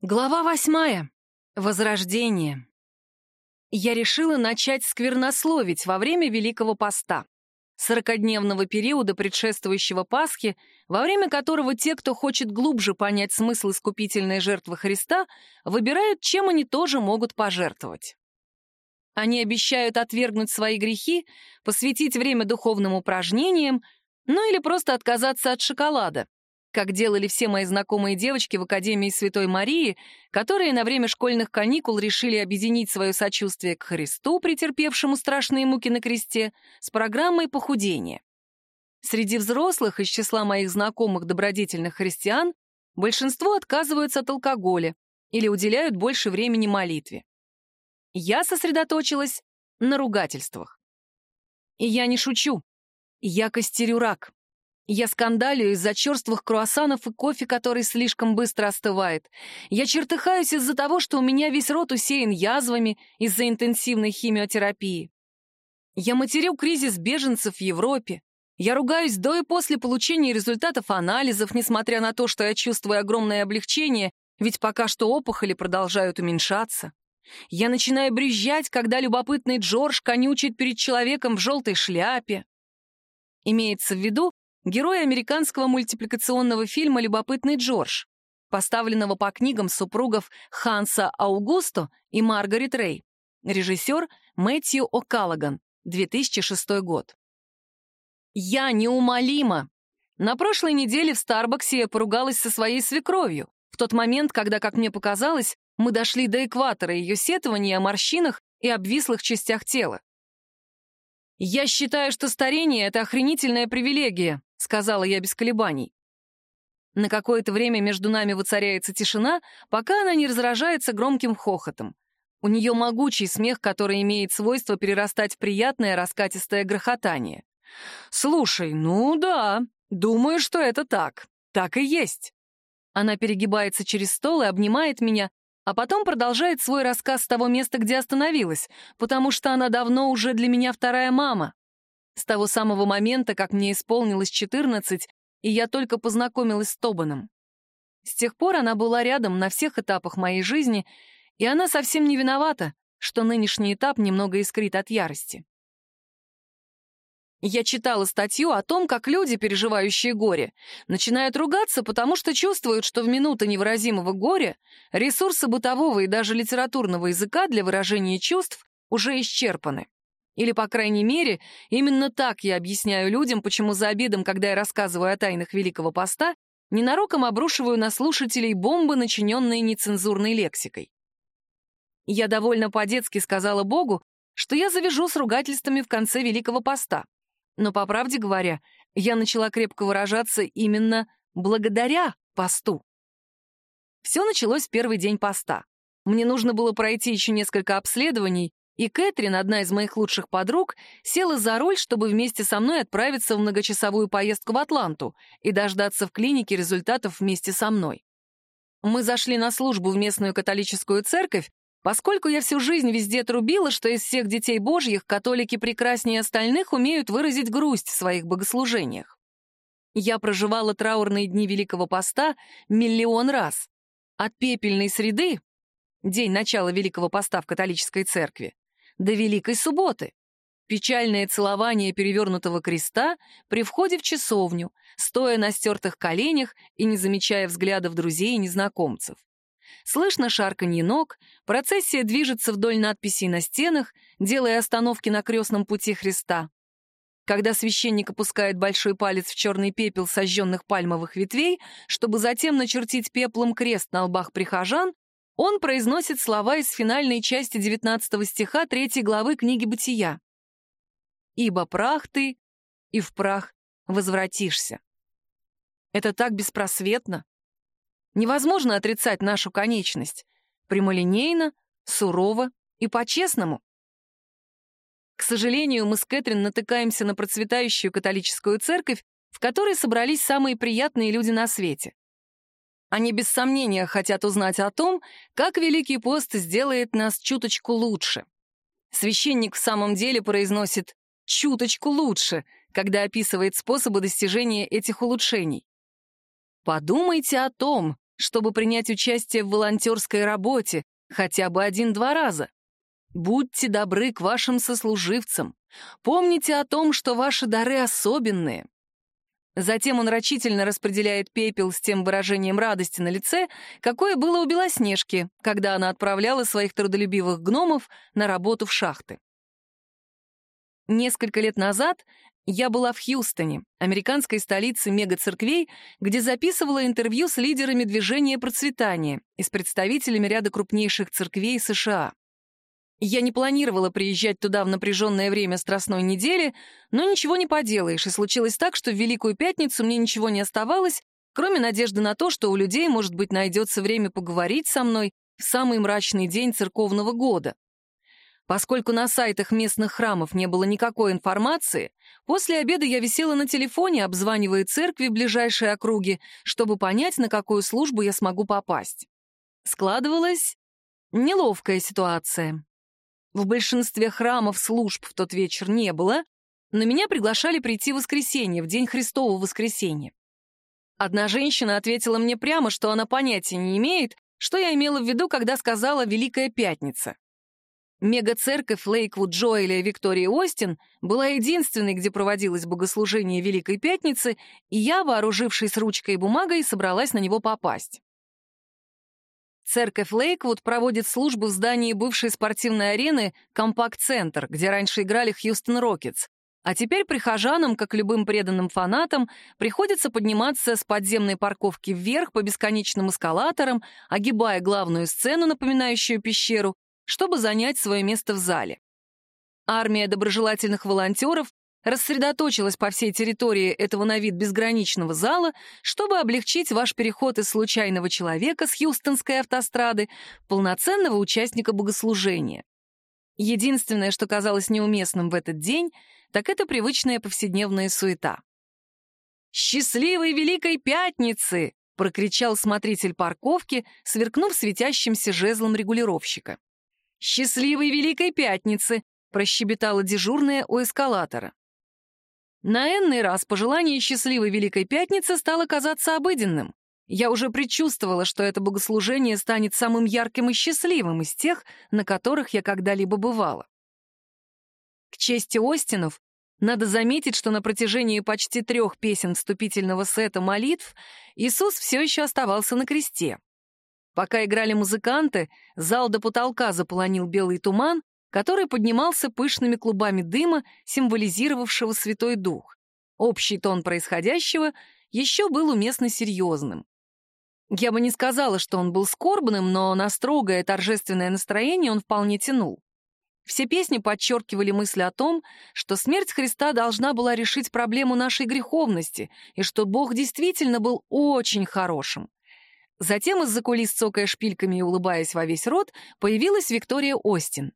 Глава восьмая. Возрождение. Я решила начать сквернословить во время Великого Поста, сорокодневного периода, предшествующего Пасхе, во время которого те, кто хочет глубже понять смысл искупительной жертвы Христа, выбирают, чем они тоже могут пожертвовать. Они обещают отвергнуть свои грехи, посвятить время духовным упражнениям, ну или просто отказаться от шоколада, как делали все мои знакомые девочки в Академии Святой Марии, которые на время школьных каникул решили объединить свое сочувствие к Христу, претерпевшему страшные муки на кресте, с программой похудения. Среди взрослых из числа моих знакомых добродетельных христиан большинство отказываются от алкоголя или уделяют больше времени молитве. Я сосредоточилась на ругательствах. И я не шучу. Я костерю рак. Я скандалю из-за черствых круассанов и кофе, который слишком быстро остывает. Я чертыхаюсь из-за того, что у меня весь рот усеян язвами из-за интенсивной химиотерапии. Я матерю кризис беженцев в Европе. Я ругаюсь до и после получения результатов анализов, несмотря на то, что я чувствую огромное облегчение, ведь пока что опухоли продолжают уменьшаться. Я начинаю брюзжать, когда любопытный Джордж конючит перед человеком в желтой шляпе. Имеется в виду, герой американского мультипликационного фильма «Любопытный Джордж», поставленного по книгам супругов Ханса Аугусто и Маргарет Рэй, режиссер Мэтью О'Каллаган, 2006 год. Я неумолима. На прошлой неделе в Старбаксе я поругалась со своей свекровью, в тот момент, когда, как мне показалось, мы дошли до экватора ее сетования о морщинах и обвислых частях тела. «Я считаю, что старение — это охренительная привилегия», — сказала я без колебаний. На какое-то время между нами воцаряется тишина, пока она не разражается громким хохотом. У нее могучий смех, который имеет свойство перерастать в приятное раскатистое грохотание. «Слушай, ну да, думаю, что это так. Так и есть». Она перегибается через стол и обнимает меня, а потом продолжает свой рассказ с того места, где остановилась, потому что она давно уже для меня вторая мама. С того самого момента, как мне исполнилось 14, и я только познакомилась с Тобаном. С тех пор она была рядом на всех этапах моей жизни, и она совсем не виновата, что нынешний этап немного искрит от ярости. Я читала статью о том, как люди, переживающие горе, начинают ругаться, потому что чувствуют, что в минуты невыразимого горя ресурсы бытового и даже литературного языка для выражения чувств уже исчерпаны. Или, по крайней мере, именно так я объясняю людям, почему за обедом, когда я рассказываю о тайнах Великого Поста, ненароком обрушиваю на слушателей бомбы, начиненные нецензурной лексикой. Я довольно по-детски сказала Богу, что я завяжу с ругательствами в конце Великого Поста. Но, по правде говоря, я начала крепко выражаться именно благодаря посту. Все началось в первый день поста. Мне нужно было пройти еще несколько обследований, и Кэтрин, одна из моих лучших подруг, села за руль, чтобы вместе со мной отправиться в многочасовую поездку в Атланту и дождаться в клинике результатов вместе со мной. Мы зашли на службу в местную католическую церковь, Поскольку я всю жизнь везде трубила, что из всех детей божьих католики прекраснее остальных умеют выразить грусть в своих богослужениях. Я проживала траурные дни Великого Поста миллион раз. От пепельной среды, день начала Великого Поста в католической церкви, до Великой Субботы. Печальное целование перевернутого креста при входе в часовню, стоя на стертых коленях и не замечая взглядов друзей и незнакомцев. Слышно шарканье ног, процессия движется вдоль надписей на стенах, делая остановки на крестном пути Христа. Когда священник опускает большой палец в черный пепел сожженных пальмовых ветвей, чтобы затем начертить пеплом крест на лбах прихожан, он произносит слова из финальной части 19 стиха 3 главы книги «Бытия». «Ибо прах ты, и в прах возвратишься». Это так беспросветно, Невозможно отрицать нашу конечность. Прямолинейно, сурово и по-честному. К сожалению, мы с Кэтрин натыкаемся на процветающую католическую церковь, в которой собрались самые приятные люди на свете. Они без сомнения хотят узнать о том, как Великий пост сделает нас чуточку лучше. Священник в самом деле произносит «чуточку лучше», когда описывает способы достижения этих улучшений. Подумайте о том, чтобы принять участие в волонтерской работе хотя бы один-два раза. Будьте добры к вашим сослуживцам. Помните о том, что ваши дары особенные. Затем он рачительно распределяет пепел с тем выражением радости на лице, какое было у Белоснежки, когда она отправляла своих трудолюбивых гномов на работу в шахты. Несколько лет назад я была в Хьюстоне, американской столице мегацерквей, где записывала интервью с лидерами движения процветания и с представителями ряда крупнейших церквей США. Я не планировала приезжать туда в напряженное время Страстной недели, но ничего не поделаешь, и случилось так, что в Великую Пятницу мне ничего не оставалось, кроме надежды на то, что у людей, может быть, найдется время поговорить со мной в самый мрачный день церковного года. Поскольку на сайтах местных храмов не было никакой информации, после обеда я висела на телефоне, обзванивая церкви в ближайшей округе, чтобы понять, на какую службу я смогу попасть. Складывалась неловкая ситуация. В большинстве храмов служб в тот вечер не было, но меня приглашали прийти в воскресенье, в день Христового воскресенья. Одна женщина ответила мне прямо, что она понятия не имеет, что я имела в виду, когда сказала «Великая Пятница». Мега-церковь Лейквуд Джоэля Виктории Остин была единственной, где проводилось богослужение Великой Пятницы, и я, вооружившись ручкой и бумагой, собралась на него попасть. Церковь Лейквуд проводит службу в здании бывшей спортивной арены «Компакт-центр», где раньше играли Хьюстон Рокетс. А теперь прихожанам, как любым преданным фанатам, приходится подниматься с подземной парковки вверх по бесконечным эскалаторам, огибая главную сцену, напоминающую пещеру, чтобы занять свое место в зале. Армия доброжелательных волонтеров рассредоточилась по всей территории этого на вид безграничного зала, чтобы облегчить ваш переход из случайного человека с Хьюстонской автострады полноценного участника богослужения. Единственное, что казалось неуместным в этот день, так это привычная повседневная суета. «Счастливой Великой Пятницы!» — прокричал смотритель парковки, сверкнув светящимся жезлом регулировщика. «Счастливой Великой Пятницы!» — прощебетала дежурная у эскалатора. На энный раз пожелание счастливой Великой Пятницы стало казаться обыденным. Я уже предчувствовала, что это богослужение станет самым ярким и счастливым из тех, на которых я когда-либо бывала. К чести Остинов, надо заметить, что на протяжении почти трех песен вступительного сета молитв Иисус все еще оставался на кресте. Пока играли музыканты, зал до потолка заполонил белый туман, который поднимался пышными клубами дыма, символизировавшего Святой Дух. Общий тон происходящего еще был уместно серьезным. Я бы не сказала, что он был скорбным, но на строгое торжественное настроение он вполне тянул. Все песни подчеркивали мысль о том, что смерть Христа должна была решить проблему нашей греховности, и что Бог действительно был очень хорошим. Затем из-за кулис, цокая шпильками и улыбаясь во весь рот, появилась Виктория Остин.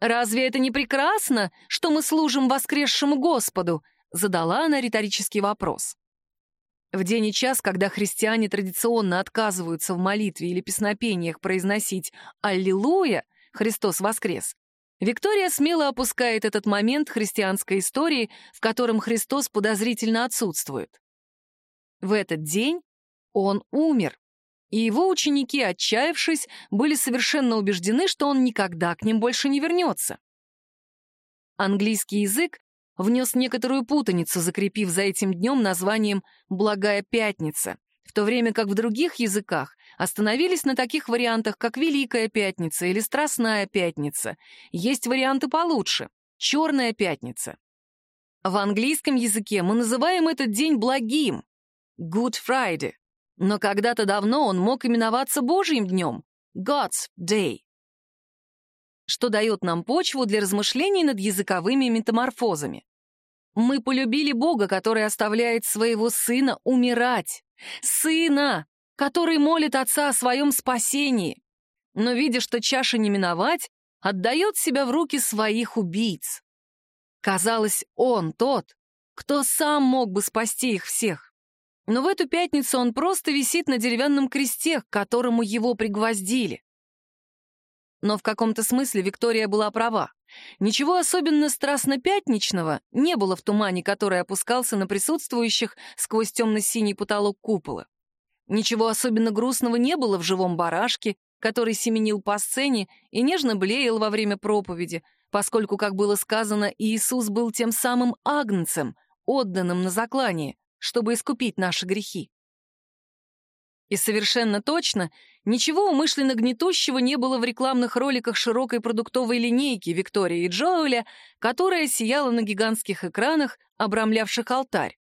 «Разве это не прекрасно, что мы служим воскресшему Господу?» — задала она риторический вопрос. В день и час, когда христиане традиционно отказываются в молитве или песнопениях произносить «Аллилуйя! Христос воскрес!», Виктория смело опускает этот момент христианской истории, в котором Христос подозрительно отсутствует. В этот день он умер и его ученики, отчаявшись, были совершенно убеждены, что он никогда к ним больше не вернется. Английский язык внес некоторую путаницу, закрепив за этим днем названием «Благая пятница», в то время как в других языках остановились на таких вариантах, как «Великая пятница» или «Страстная пятница». Есть варианты получше — «Черная пятница». В английском языке мы называем этот день благим — Good Friday, но когда-то давно он мог именоваться Божьим днем — God's Day, что дает нам почву для размышлений над языковыми метаморфозами. Мы полюбили Бога, который оставляет своего сына умирать. Сына, который молит Отца о своем спасении. Но, видя, что чаша не миновать, отдает себя в руки своих убийц. Казалось, он тот, кто сам мог бы спасти их всех. Но в эту пятницу он просто висит на деревянном кресте, к которому его пригвоздили. Но в каком-то смысле Виктория была права. Ничего особенно страстно-пятничного не было в тумане, который опускался на присутствующих сквозь темно-синий потолок купола. Ничего особенно грустного не было в живом барашке, который семенил по сцене и нежно блеял во время проповеди, поскольку, как было сказано, Иисус был тем самым агнцем, отданным на заклание, чтобы искупить наши грехи. И совершенно точно ничего умышленно гнетущего не было в рекламных роликах широкой продуктовой линейки Виктории и Джоэля, которая сияла на гигантских экранах, обрамлявших алтарь.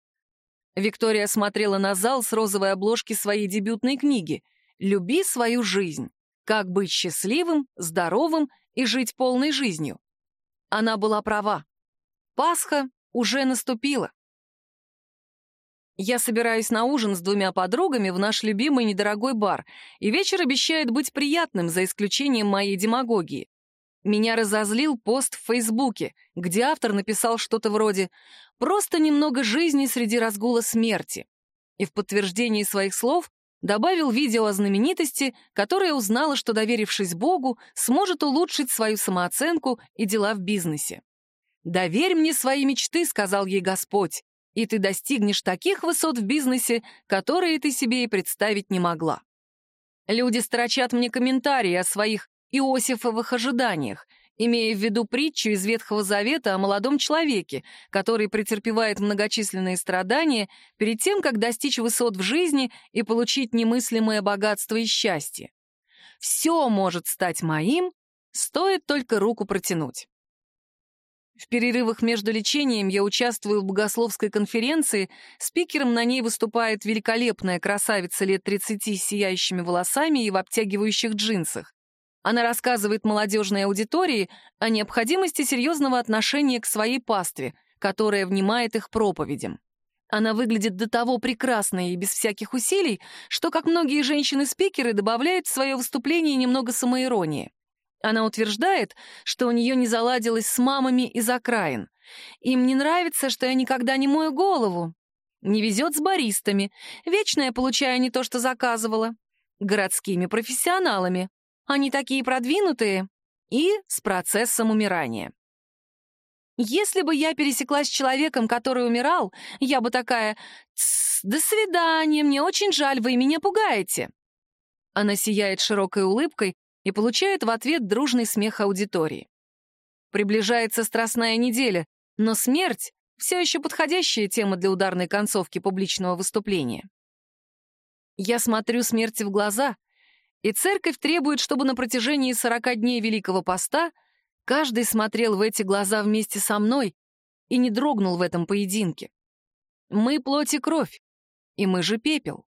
Виктория смотрела на зал с розовой обложки своей дебютной книги «Люби свою жизнь. Как быть счастливым, здоровым и жить полной жизнью». Она была права. Пасха уже наступила. Я собираюсь на ужин с двумя подругами в наш любимый недорогой бар, и вечер обещает быть приятным, за исключением моей демагогии. Меня разозлил пост в Фейсбуке, где автор написал что-то вроде «просто немного жизни среди разгула смерти». И в подтверждении своих слов добавил видео о знаменитости, которая узнала, что, доверившись Богу, сможет улучшить свою самооценку и дела в бизнесе. «Доверь мне свои мечты», — сказал ей Господь и ты достигнешь таких высот в бизнесе, которые ты себе и представить не могла. Люди строчат мне комментарии о своих иосифовых ожиданиях, имея в виду притчу из Ветхого Завета о молодом человеке, который претерпевает многочисленные страдания перед тем, как достичь высот в жизни и получить немыслимое богатство и счастье. Все может стать моим, стоит только руку протянуть. В перерывах между лечением я участвую в богословской конференции, спикером на ней выступает великолепная красавица лет 30 с сияющими волосами и в обтягивающих джинсах. Она рассказывает молодежной аудитории о необходимости серьезного отношения к своей пастве, которая внимает их проповедям. Она выглядит до того прекрасно и без всяких усилий, что, как многие женщины-спикеры, добавляет в свое выступление немного самоиронии. Она утверждает, что у нее не заладилось с мамами из окраин. Им не нравится, что я никогда не мою голову. Не везет с баристами. Вечно я получаю не то, что заказывала. Городскими профессионалами. Они такие продвинутые. И с процессом умирания. Если бы я пересеклась с человеком, который умирал, я бы такая «До свидания, мне очень жаль, вы меня пугаете». Она сияет широкой улыбкой, и получает в ответ дружный смех аудитории. Приближается страстная неделя, но смерть — все еще подходящая тема для ударной концовки публичного выступления. Я смотрю смерти в глаза, и церковь требует, чтобы на протяжении 40 дней Великого Поста каждый смотрел в эти глаза вместе со мной и не дрогнул в этом поединке. Мы — плоть и кровь, и мы же пепел.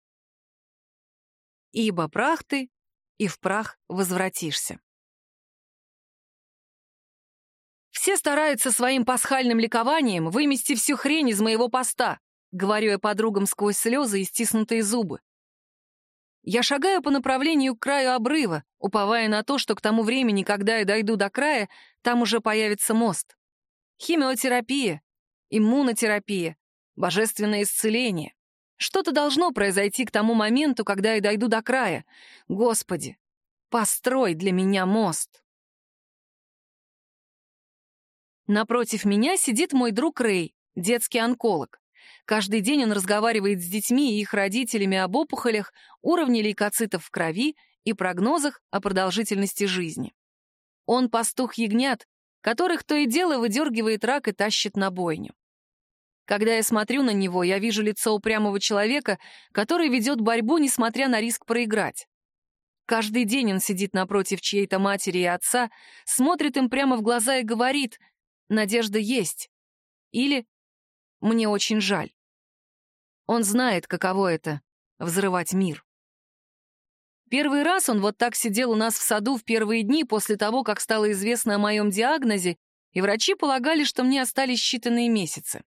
Ибо прах ты, и в прах возвратишься. Все стараются своим пасхальным ликованием вымести всю хрень из моего поста, говорю я подругам сквозь слезы и стиснутые зубы. Я шагаю по направлению к краю обрыва, уповая на то, что к тому времени, когда я дойду до края, там уже появится мост. Химиотерапия, иммунотерапия, божественное исцеление. Что-то должно произойти к тому моменту, когда я дойду до края. Господи, построй для меня мост. Напротив меня сидит мой друг Рэй, детский онколог. Каждый день он разговаривает с детьми и их родителями об опухолях, уровне лейкоцитов в крови и прогнозах о продолжительности жизни. Он пастух ягнят, которых то и дело выдергивает рак и тащит на бойню. Когда я смотрю на него, я вижу лицо упрямого человека, который ведет борьбу, несмотря на риск проиграть. Каждый день он сидит напротив чьей-то матери и отца, смотрит им прямо в глаза и говорит «Надежда есть» или «Мне очень жаль». Он знает, каково это — взрывать мир. Первый раз он вот так сидел у нас в саду в первые дни после того, как стало известно о моем диагнозе, и врачи полагали, что мне остались считанные месяцы.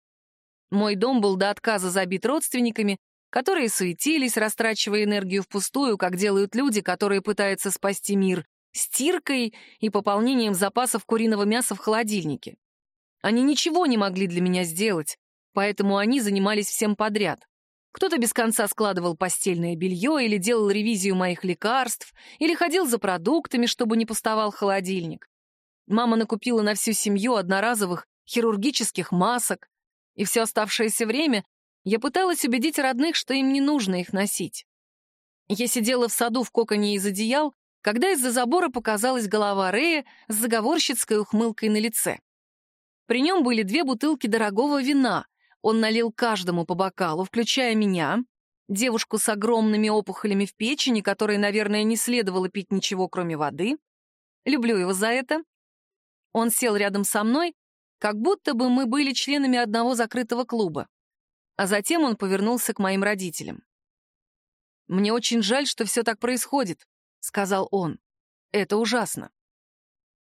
Мой дом был до отказа забит родственниками, которые суетились, растрачивая энергию впустую, как делают люди, которые пытаются спасти мир, стиркой и пополнением запасов куриного мяса в холодильнике. Они ничего не могли для меня сделать, поэтому они занимались всем подряд. Кто-то без конца складывал постельное белье или делал ревизию моих лекарств, или ходил за продуктами, чтобы не пустовал холодильник. Мама накупила на всю семью одноразовых хирургических масок, и все оставшееся время я пыталась убедить родных, что им не нужно их носить. Я сидела в саду в коконе из одеял, когда из-за забора показалась голова Рея с заговорщицкой ухмылкой на лице. При нем были две бутылки дорогого вина. Он налил каждому по бокалу, включая меня, девушку с огромными опухолями в печени, которой, наверное, не следовало пить ничего, кроме воды. Люблю его за это. Он сел рядом со мной, как будто бы мы были членами одного закрытого клуба. А затем он повернулся к моим родителям. «Мне очень жаль, что все так происходит», — сказал он. «Это ужасно».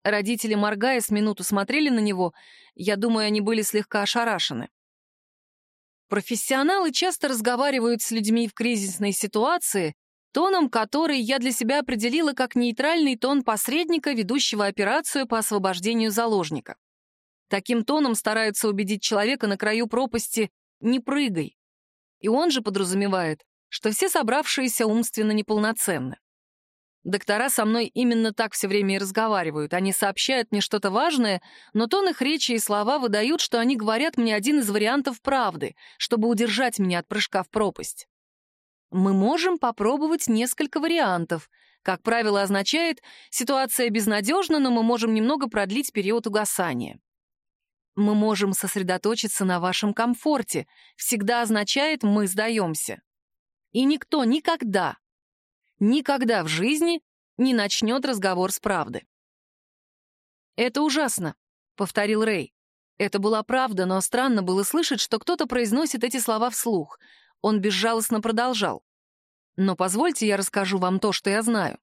Родители, моргая, с минуту смотрели на него. Я думаю, они были слегка ошарашены. Профессионалы часто разговаривают с людьми в кризисной ситуации, тоном который я для себя определила как нейтральный тон посредника, ведущего операцию по освобождению заложника. Таким тоном стараются убедить человека на краю пропасти «не прыгай». И он же подразумевает, что все собравшиеся умственно неполноценны. Доктора со мной именно так все время и разговаривают. Они сообщают мне что-то важное, но тон их речи и слова выдают, что они говорят мне один из вариантов правды, чтобы удержать меня от прыжка в пропасть. Мы можем попробовать несколько вариантов. Как правило, означает, ситуация безнадежна, но мы можем немного продлить период угасания. Мы можем сосредоточиться на вашем комфорте. Всегда означает «мы сдаемся». И никто никогда, никогда в жизни не начнет разговор с правды. «Это ужасно», — повторил Рэй. Это была правда, но странно было слышать, что кто-то произносит эти слова вслух. Он безжалостно продолжал. «Но позвольте я расскажу вам то, что я знаю».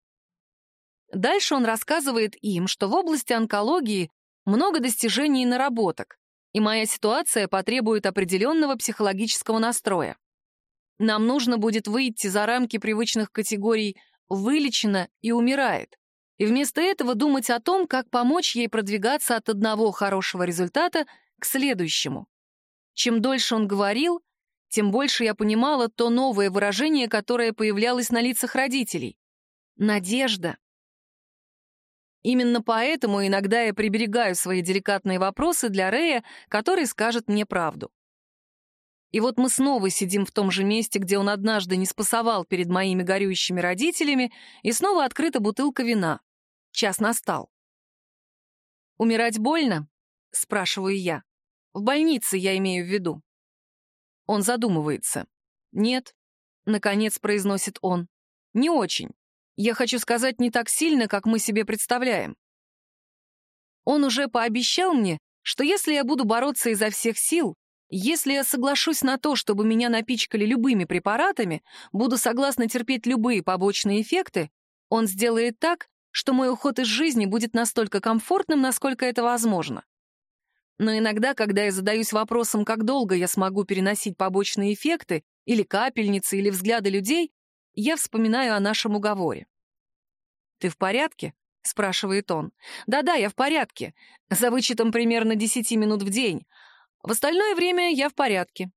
Дальше он рассказывает им, что в области онкологии много достижений и наработок, и моя ситуация потребует определенного психологического настроя. Нам нужно будет выйти за рамки привычных категорий «вылечена» и «умирает», и вместо этого думать о том, как помочь ей продвигаться от одного хорошего результата к следующему. Чем дольше он говорил, тем больше я понимала то новое выражение, которое появлялось на лицах родителей. Надежда. Именно поэтому иногда я приберегаю свои деликатные вопросы для Рэя, который скажет мне правду. И вот мы снова сидим в том же месте, где он однажды не спасовал перед моими горюющими родителями, и снова открыта бутылка вина. Час настал. «Умирать больно?» — спрашиваю я. «В больнице я имею в виду». Он задумывается. «Нет», — наконец произносит он. «Не очень. Я хочу сказать, не так сильно, как мы себе представляем». Он уже пообещал мне, что если я буду бороться изо всех сил, если я соглашусь на то, чтобы меня напичкали любыми препаратами, буду согласна терпеть любые побочные эффекты, он сделает так, что мой уход из жизни будет настолько комфортным, насколько это возможно. Но иногда, когда я задаюсь вопросом, как долго я смогу переносить побочные эффекты, или капельницы, или взгляды людей, я вспоминаю о нашем уговоре. «Ты в порядке?» — спрашивает он. «Да-да, я в порядке. За вычетом примерно 10 минут в день. В остальное время я в порядке.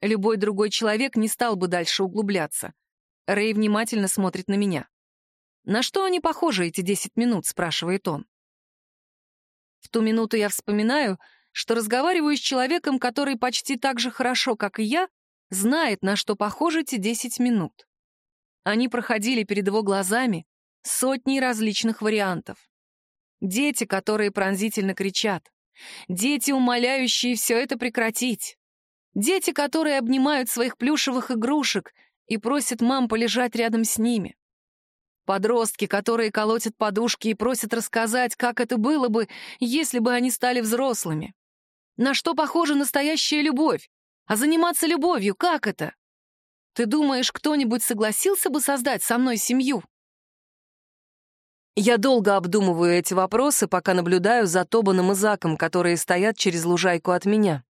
Любой другой человек не стал бы дальше углубляться. Рэй внимательно смотрит на меня. «На что они похожи, эти десять минут?» — спрашивает он. В ту минуту я вспоминаю, что разговариваю с человеком, который почти так же хорошо, как и я, знает, на что похожи эти десять минут. Они проходили перед его глазами сотни различных вариантов. Дети, которые пронзительно кричат. Дети, умоляющие все это прекратить. Дети, которые обнимают своих плюшевых игрушек и просят мам полежать рядом с ними. Подростки, которые колотят подушки и просят рассказать, как это было бы, если бы они стали взрослыми. На что похожа настоящая любовь? А заниматься любовью, как это? Ты думаешь, кто-нибудь согласился бы создать со мной семью? Я долго обдумываю эти вопросы, пока наблюдаю за Тобаном и Заком, которые стоят через лужайку от меня.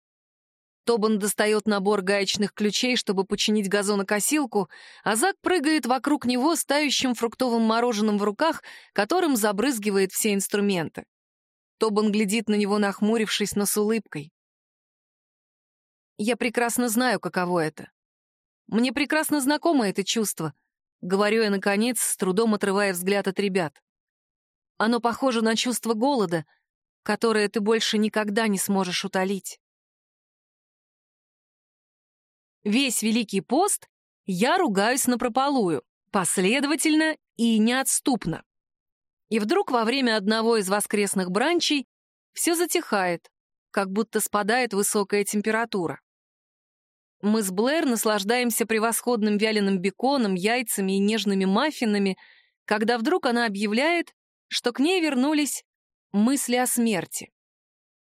Тобан достает набор гаечных ключей, чтобы починить газонокосилку, а Зак прыгает вокруг него с тающим фруктовым мороженым в руках, которым забрызгивает все инструменты. Тобан глядит на него, нахмурившись, но с улыбкой. Я прекрасно знаю, каково это. Мне прекрасно знакомо это чувство, говорю я, наконец, с трудом отрывая взгляд от ребят. Оно похоже на чувство голода, которое ты больше никогда не сможешь утолить. Весь Великий пост я ругаюсь напропалую, последовательно и неотступно. И вдруг во время одного из воскресных бранчей все затихает, как будто спадает высокая температура. Мы с Блэр наслаждаемся превосходным вяленым беконом, яйцами и нежными маффинами, когда вдруг она объявляет, что к ней вернулись мысли о смерти.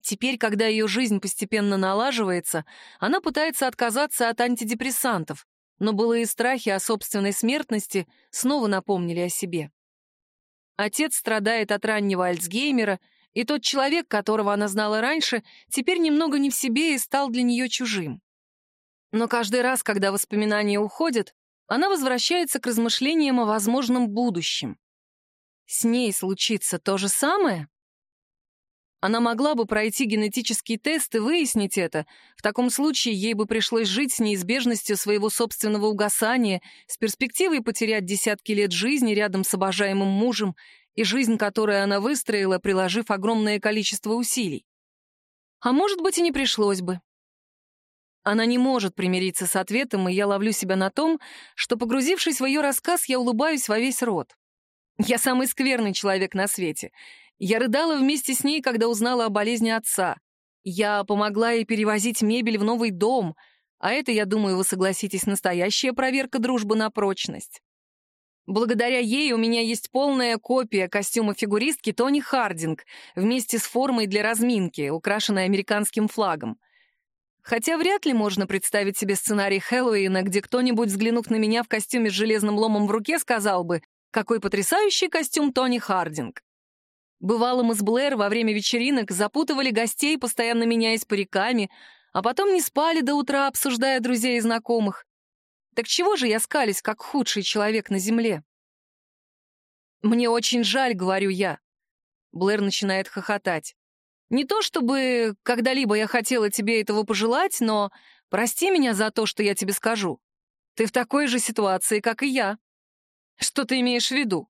Теперь, когда ее жизнь постепенно налаживается, она пытается отказаться от антидепрессантов, но былые страхи о собственной смертности снова напомнили о себе. Отец страдает от раннего Альцгеймера, и тот человек, которого она знала раньше, теперь немного не в себе и стал для нее чужим. Но каждый раз, когда воспоминания уходят, она возвращается к размышлениям о возможном будущем. С ней случится то же самое? Она могла бы пройти генетический тест и выяснить это. В таком случае ей бы пришлось жить с неизбежностью своего собственного угасания, с перспективой потерять десятки лет жизни рядом с обожаемым мужем и жизнь, которую она выстроила, приложив огромное количество усилий. А может быть, и не пришлось бы. Она не может примириться с ответом, и я ловлю себя на том, что, погрузившись в ее рассказ, я улыбаюсь во весь рот. Я самый скверный человек на свете — я рыдала вместе с ней, когда узнала о болезни отца. Я помогла ей перевозить мебель в новый дом, а это, я думаю, вы согласитесь, настоящая проверка дружбы на прочность. Благодаря ей у меня есть полная копия костюма фигуристки Тони Хардинг вместе с формой для разминки, украшенной американским флагом. Хотя вряд ли можно представить себе сценарий Хэллоуина, где кто-нибудь, взглянув на меня в костюме с железным ломом в руке, сказал бы «Какой потрясающий костюм Тони Хардинг!» Бывало, мы с Блэр во время вечеринок запутывали гостей, постоянно меняясь париками, а потом не спали до утра, обсуждая друзей и знакомых. Так чего же я скались, как худший человек на земле? «Мне очень жаль», — говорю я. Блэр начинает хохотать. «Не то чтобы когда-либо я хотела тебе этого пожелать, но прости меня за то, что я тебе скажу. Ты в такой же ситуации, как и я. Что ты имеешь в виду?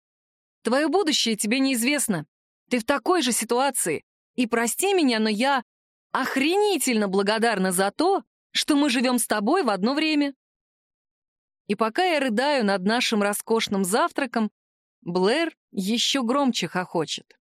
Твое будущее тебе неизвестно. Ты в такой же ситуации. И прости меня, но я охренительно благодарна за то, что мы живем с тобой в одно время. И пока я рыдаю над нашим роскошным завтраком, Блэр еще громче хохочет.